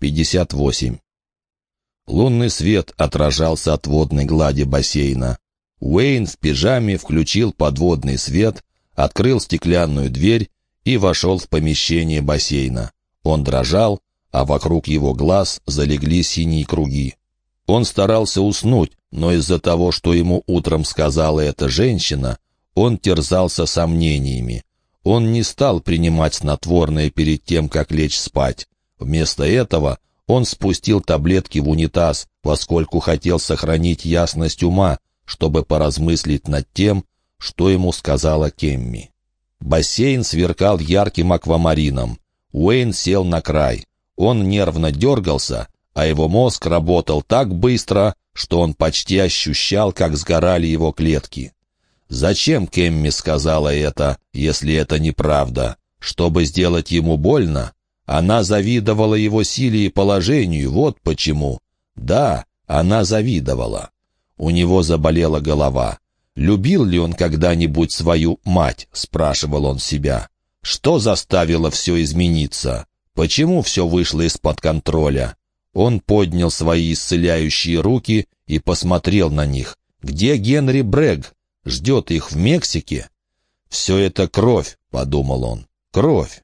58. Лунный свет отражался от водной глади бассейна. Уэйн в пижаме включил подводный свет, открыл стеклянную дверь и вошел в помещение бассейна. Он дрожал, а вокруг его глаз залегли синие круги. Он старался уснуть, но из-за того, что ему утром сказала эта женщина, он терзался сомнениями. Он не стал принимать снотворное перед тем, как лечь спать. Вместо этого он спустил таблетки в унитаз, поскольку хотел сохранить ясность ума, чтобы поразмыслить над тем, что ему сказала Кемми. Бассейн сверкал ярким аквамарином. Уэйн сел на край. Он нервно дергался, а его мозг работал так быстро, что он почти ощущал, как сгорали его клетки. Зачем Кемми сказала это, если это неправда? Чтобы сделать ему больно? Она завидовала его силе и положению, вот почему. Да, она завидовала. У него заболела голова. «Любил ли он когда-нибудь свою мать?» — спрашивал он себя. «Что заставило все измениться? Почему все вышло из-под контроля?» Он поднял свои исцеляющие руки и посмотрел на них. «Где Генри Брэгг? Ждет их в Мексике?» «Все это кровь», — подумал он. «Кровь».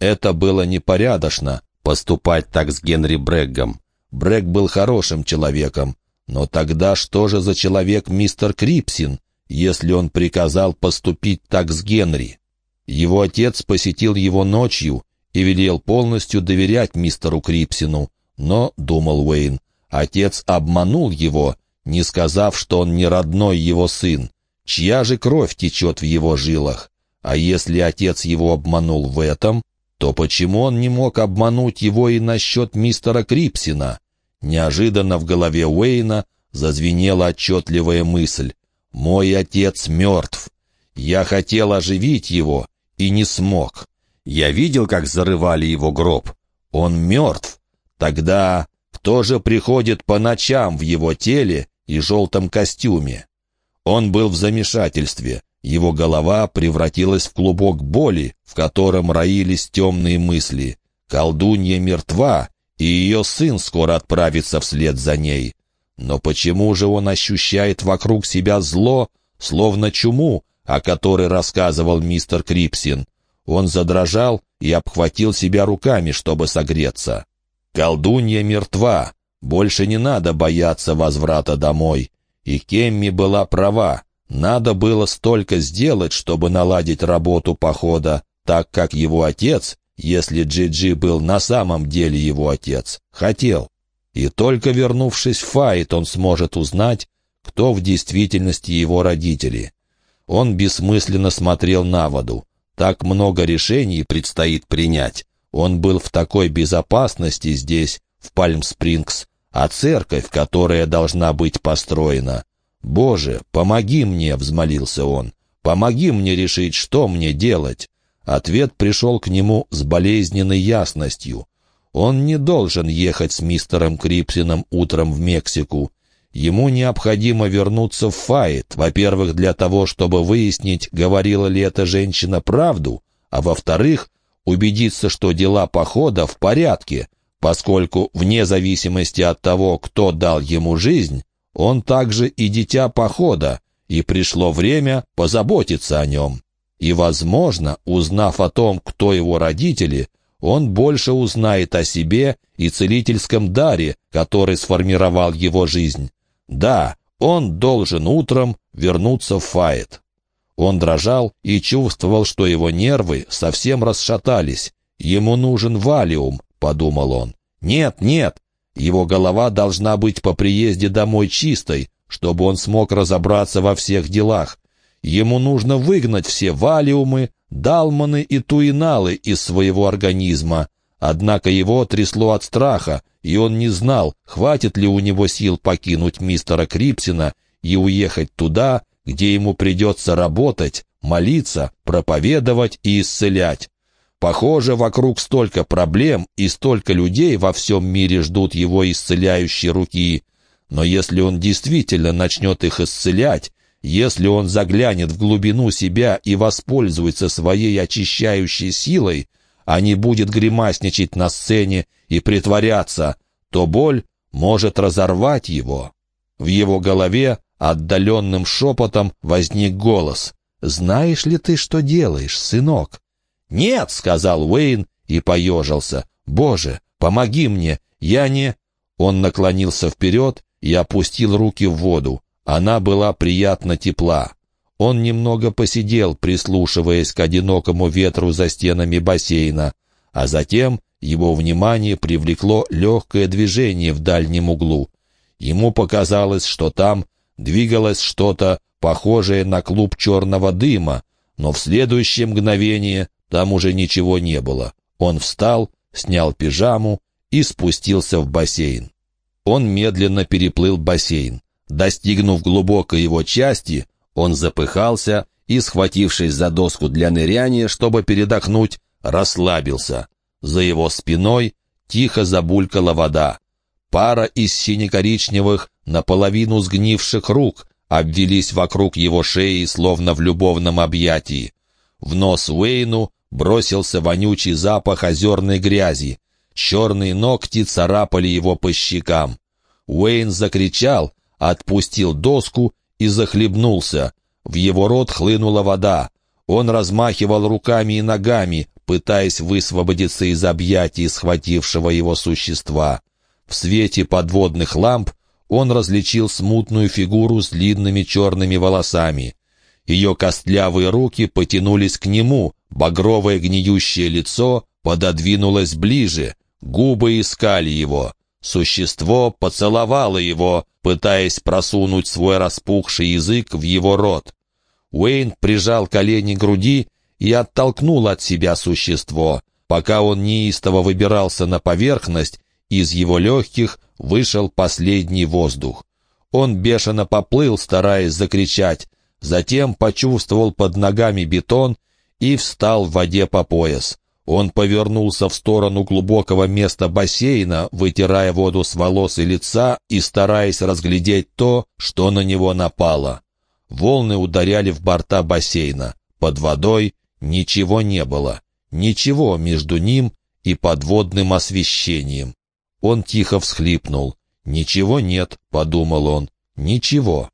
Это было непорядочно, поступать так с Генри Брэггом. Брэгг был хорошим человеком, но тогда что же за человек мистер Крипсин, если он приказал поступить так с Генри? Его отец посетил его ночью и велел полностью доверять мистеру Крипсину, но, думал Уэйн, отец обманул его, не сказав, что он не родной его сын. Чья же кровь течет в его жилах? А если отец его обманул в этом, то почему он не мог обмануть его и насчет мистера Крипсина? Неожиданно в голове Уэйна зазвенела отчетливая мысль. «Мой отец мертв. Я хотел оживить его и не смог. Я видел, как зарывали его гроб. Он мертв. Тогда кто же приходит по ночам в его теле и желтом костюме?» Он был в замешательстве. Его голова превратилась в клубок боли, в котором роились темные мысли. Колдунья мертва, и ее сын скоро отправится вслед за ней. Но почему же он ощущает вокруг себя зло, словно чуму, о которой рассказывал мистер Крипсин? Он задрожал и обхватил себя руками, чтобы согреться. Колдунья мертва. Больше не надо бояться возврата домой. И Кемми была права. Надо было столько сделать, чтобы наладить работу похода, так как его отец, если Джиджи -Джи был на самом деле его отец, хотел. И только вернувшись в Файт, он сможет узнать, кто в действительности его родители. Он бессмысленно смотрел на воду. Так много решений предстоит принять. Он был в такой безопасности здесь, в Пальм-Спрингс, а церковь, которая должна быть построена, «Боже, помоги мне!» — взмолился он. «Помоги мне решить, что мне делать!» Ответ пришел к нему с болезненной ясностью. Он не должен ехать с мистером Крипсином утром в Мексику. Ему необходимо вернуться в Файт, во-первых, для того, чтобы выяснить, говорила ли эта женщина правду, а во-вторых, убедиться, что дела похода в порядке, поскольку, вне зависимости от того, кто дал ему жизнь, он также и дитя похода, и пришло время позаботиться о нем. И, возможно, узнав о том, кто его родители, он больше узнает о себе и целительском даре, который сформировал его жизнь. Да, он должен утром вернуться в Файет. Он дрожал и чувствовал, что его нервы совсем расшатались. «Ему нужен валиум», — подумал он. «Нет, нет, его голова должна быть по приезде домой чистой, чтобы он смог разобраться во всех делах. Ему нужно выгнать все валиумы, далманы и туиналы из своего организма. Однако его трясло от страха, и он не знал, хватит ли у него сил покинуть мистера Крипсина и уехать туда, где ему придется работать, молиться, проповедовать и исцелять. Похоже, вокруг столько проблем и столько людей во всем мире ждут его исцеляющей руки. Но если он действительно начнет их исцелять, если он заглянет в глубину себя и воспользуется своей очищающей силой, а не будет гримасничать на сцене и притворяться, то боль может разорвать его. В его голове отдаленным шепотом возник голос. «Знаешь ли ты, что делаешь, сынок?» «Нет», — сказал Уэйн и поежился. «Боже, помоги мне, я не...» Он наклонился вперед и опустил руки в воду. Она была приятно тепла. Он немного посидел, прислушиваясь к одинокому ветру за стенами бассейна, а затем его внимание привлекло легкое движение в дальнем углу. Ему показалось, что там двигалось что-то похожее на клуб черного дыма, но в следующее мгновение там уже ничего не было. Он встал, снял пижаму и спустился в бассейн. Он медленно переплыл бассейн. Достигнув глубокой его части, он запыхался и, схватившись за доску для ныряния, чтобы передохнуть, расслабился. За его спиной тихо забулькала вода. Пара из сине-коричневых, наполовину сгнивших рук обвелись вокруг его шеи, словно в любовном объятии. В нос Уэйну бросился вонючий запах озерной грязи. Черные ногти царапали его по щекам. Уэйн закричал, отпустил доску и захлебнулся. В его рот хлынула вода. Он размахивал руками и ногами, пытаясь высвободиться из объятий схватившего его существа. В свете подводных ламп он различил смутную фигуру с длинными черными волосами. Ее костлявые руки потянулись к нему, багровое гниющее лицо пододвинулось ближе, губы искали его. Существо поцеловало его, пытаясь просунуть свой распухший язык в его рот. Уэйн прижал колени к груди и оттолкнул от себя существо. Пока он неистово выбирался на поверхность, из его легких вышел последний воздух. Он бешено поплыл, стараясь закричать, затем почувствовал под ногами бетон и встал в воде по пояс. Он повернулся в сторону глубокого места бассейна, вытирая воду с волос и лица и стараясь разглядеть то, что на него напало. Волны ударяли в борта бассейна. Под водой Ничего не было, ничего между ним и подводным освещением. Он тихо всхлипнул. «Ничего нет», — подумал он, — «ничего».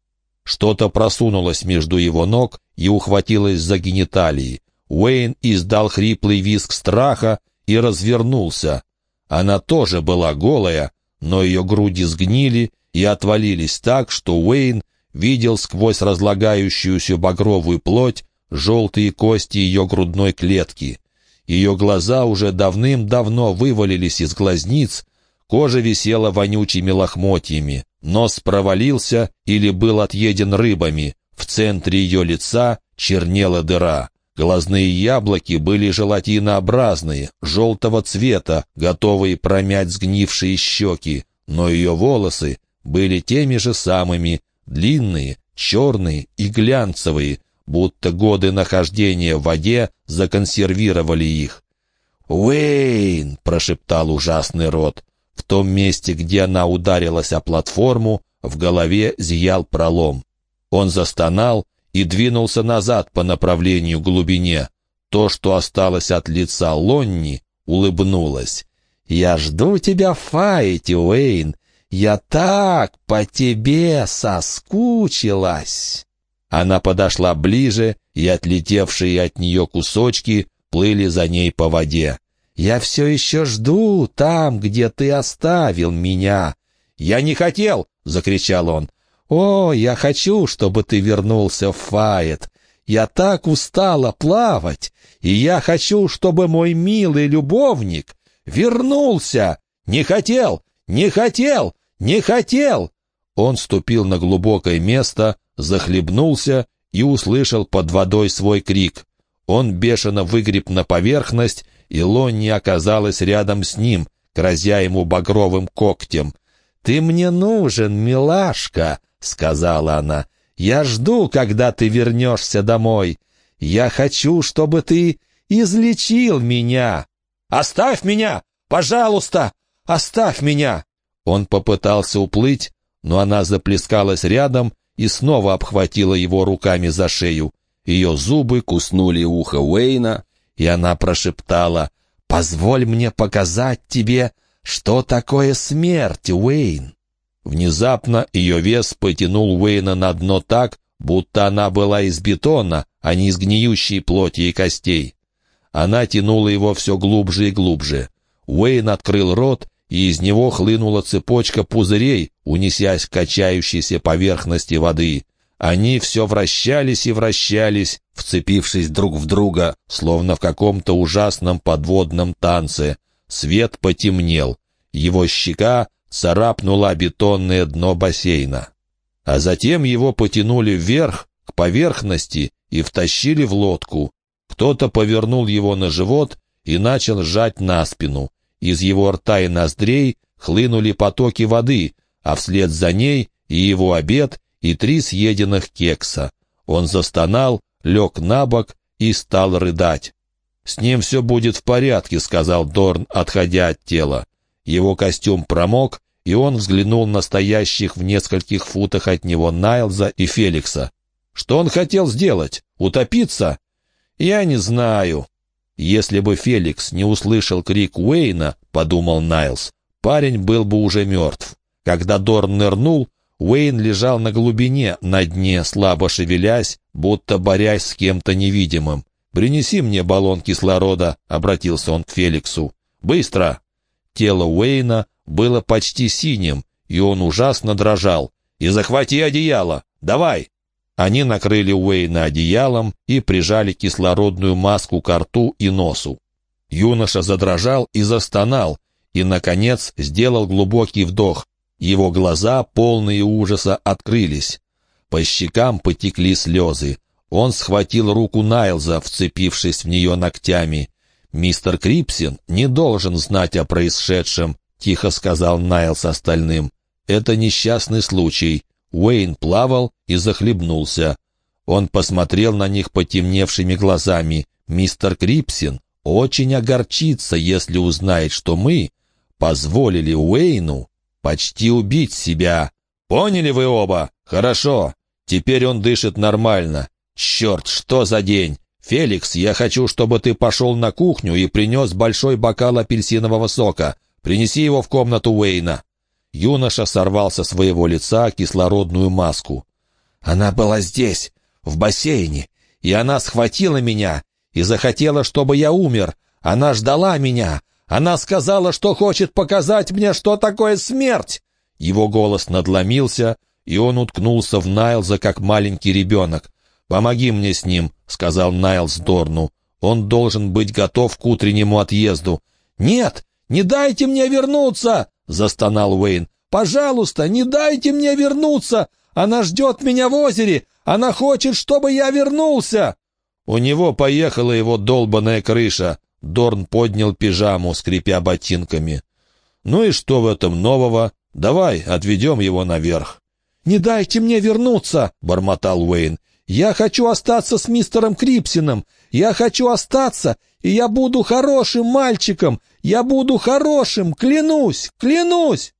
Что-то просунулось между его ног и ухватилось за гениталии. Уэйн издал хриплый визг страха и развернулся. Она тоже была голая, но ее груди сгнили и отвалились так, что Уэйн видел сквозь разлагающуюся багровую плоть желтые кости ее грудной клетки. Ее глаза уже давным-давно вывалились из глазниц, кожа висела вонючими лохмотьями, нос провалился или был отъеден рыбами, в центре ее лица чернела дыра. Глазные яблоки были желатинообразные, желтого цвета, готовые промять сгнившие щеки, но ее волосы были теми же самыми, длинные, черные и глянцевые, будто годы нахождения в воде законсервировали их. «Уэйн!» — прошептал ужасный рот. Том месте, где она ударилась о платформу, в голове зиял пролом. Он застонал и двинулся назад по направлению к глубине. То, что осталось от лица Лонни, улыбнулось. «Я жду тебя в файте, Уэйн! Я так по тебе соскучилась!» Она подошла ближе, и отлетевшие от нее кусочки плыли за ней по воде. «Я все еще жду там, где ты оставил меня». «Я не хотел!» — закричал он. «О, я хочу, чтобы ты вернулся в Файет. Я так устала плавать, и я хочу, чтобы мой милый любовник вернулся. Не хотел, не хотел, не хотел!» Он ступил на глубокое место, захлебнулся и услышал под водой свой крик. Он бешено выгреб на поверхность, и Лонни оказалась рядом с ним, грозя ему багровым когтем. «Ты мне нужен, милашка», — сказала она. «Я жду, когда ты вернешься домой. Я хочу, чтобы ты излечил меня». «Оставь меня! Пожалуйста! Оставь меня!» Он попытался уплыть, но она заплескалась рядом и снова обхватила его руками за шею. Ее зубы куснули ухо Уэйна, и она прошептала «Позволь мне показать тебе, что такое смерть, Уэйн». Внезапно ее вес потянул Уэйна на дно так, будто она была из бетона, а не из гниющей плоти и костей. Она тянула его все глубже и глубже. Уэйн открыл рот, и из него хлынула цепочка пузырей, унесясь к качающейся поверхности воды. Они все вращались и вращались, вцепившись друг в друга, словно в каком-то ужасном подводном танце. Свет потемнел. Его щека царапнула бетонное дно бассейна. А затем его потянули вверх, к поверхности, и втащили в лодку. Кто-то повернул его на живот и начал сжать на спину. Из его рта и ноздрей хлынули потоки воды, а вслед за ней и его обед, и три съеденных кекса. Он застонал, лег на бок и стал рыдать. «С ним все будет в порядке», — сказал Дорн, отходя от тела. Его костюм промок, и он взглянул на стоящих в нескольких футах от него Найлза и Феликса. «Что он хотел сделать? Утопиться?» «Я не знаю». «Если бы Феликс не услышал крик Уэйна, — подумал Найлз, — парень был бы уже мертв. Когда Дорн нырнул, Уэйн лежал на глубине, на дне, слабо шевелясь, будто борясь с кем-то невидимым. «Принеси мне баллон кислорода», — обратился он к Феликсу. «Быстро!» Тело Уэйна было почти синим, и он ужасно дрожал. «И захвати одеяло! Давай!» Они накрыли Уэйна одеялом и прижали кислородную маску к рту и носу. Юноша задрожал и застонал, и, наконец, сделал глубокий вдох. Его глаза, полные ужаса, открылись. По щекам потекли слезы. Он схватил руку Найлза, вцепившись в нее ногтями. «Мистер Крипсин не должен знать о происшедшем», — тихо сказал Найлз остальным. «Это несчастный случай. Уэйн плавал и захлебнулся. Он посмотрел на них потемневшими глазами. «Мистер Крипсин очень огорчится, если узнает, что мы позволили Уэйну почти убить себя. Поняли вы оба? Хорошо. Теперь он дышит нормально. Черт, что за день? Феликс, я хочу, чтобы ты пошел на кухню и принес большой бокал апельсинового сока. Принеси его в комнату Уэйна. Юноша сорвал со своего лица кислородную маску. «Она была здесь, в бассейне, и она схватила меня и захотела, чтобы я умер. Она ждала меня. Она сказала, что хочет показать мне, что такое смерть!» Его голос надломился, и он уткнулся в Найлза, как маленький ребенок. «Помоги мне с ним», — сказал Найлз Дорну. «Он должен быть готов к утреннему отъезду». «Нет, не дайте мне вернуться!» — застонал Уэйн. «Пожалуйста, не дайте мне вернуться! Она ждет меня в озере! Она хочет, чтобы я вернулся!» У него поехала его долбаная крыша. Дорн поднял пижаму, скрипя ботинками. «Ну и что в этом нового? Давай, отведем его наверх». «Не дайте мне вернуться!» — бормотал Уэйн. «Я хочу остаться с мистером Крипсином! Я хочу остаться, и я буду хорошим мальчиком! Я буду хорошим, клянусь, клянусь!»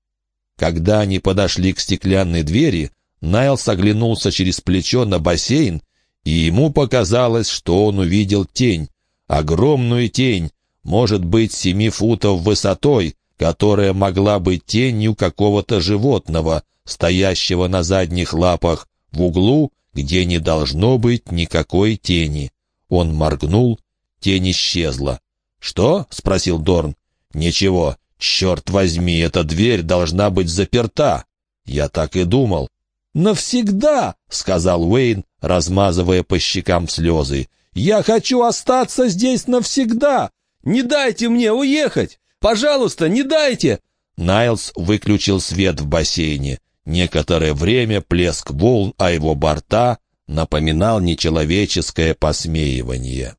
Когда они подошли к стеклянной двери, Найлс оглянулся через плечо на бассейн, и ему показалось, что он увидел тень, огромную тень, может быть, семи футов высотой, которая могла быть тенью какого-то животного, стоящего на задних лапах, в углу, где не должно быть никакой тени. Он моргнул, тень исчезла. «Что?» — спросил Дорн. «Ничего. Черт возьми, эта дверь должна быть заперта». Я так и думал. «Навсегда!» — сказал Уэйн, размазывая по щекам слезы. «Я хочу остаться здесь навсегда! Не дайте мне уехать! Пожалуйста, не дайте!» Найлс выключил свет в бассейне. Некоторое время плеск волн о его борта напоминал нечеловеческое посмеивание.